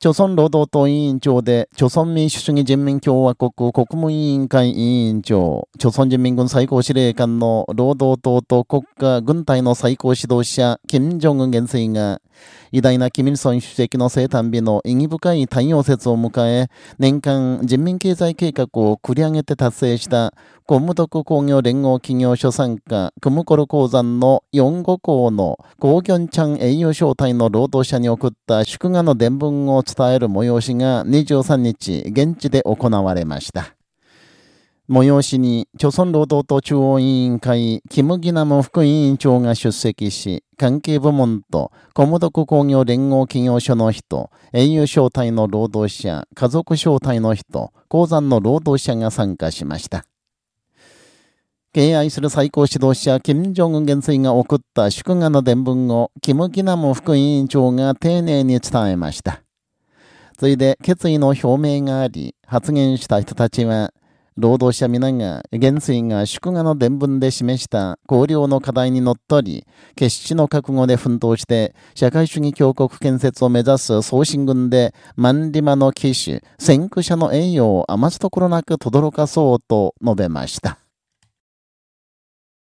朝鮮労働党委員長で、朝鮮民主主義人民共和国国務委員会委員長、朝鮮人民軍最高司令官の労働党と国家軍隊の最高指導者、金正恩元帥が、偉大なキミルソン主席の生誕日の意義深い太陽節を迎え、年間人民経済計画を繰り上げて達成したコ務徳工業連合企業所参加、クムコル鉱山の4号校のゴーギョンチャン栄誉招待の労働者に送った祝賀の伝聞を伝える催しが23日、現地で行われました。催しに、朝鮮労働党中央委員会、キム・ギナム副委員長が出席し、関係部門と、コムドク工業連合企業所の人、英雄招待の労働者、家族招待の人、鉱山の労働者が参加しました。敬愛する最高指導者、金正恩元帥が送った祝賀の伝聞を、キム・ギナム副委員長が丁寧に伝えました。ついで決意の表明があり、発言した人たちは、労働者皆が元帥が祝賀の伝聞で示した高領の課題にのっとり、決死の覚悟で奮闘して、社会主義強国建設を目指す総進軍で、万里馬の騎手、先駆者の栄誉を余すところなく轟かそうと述べました。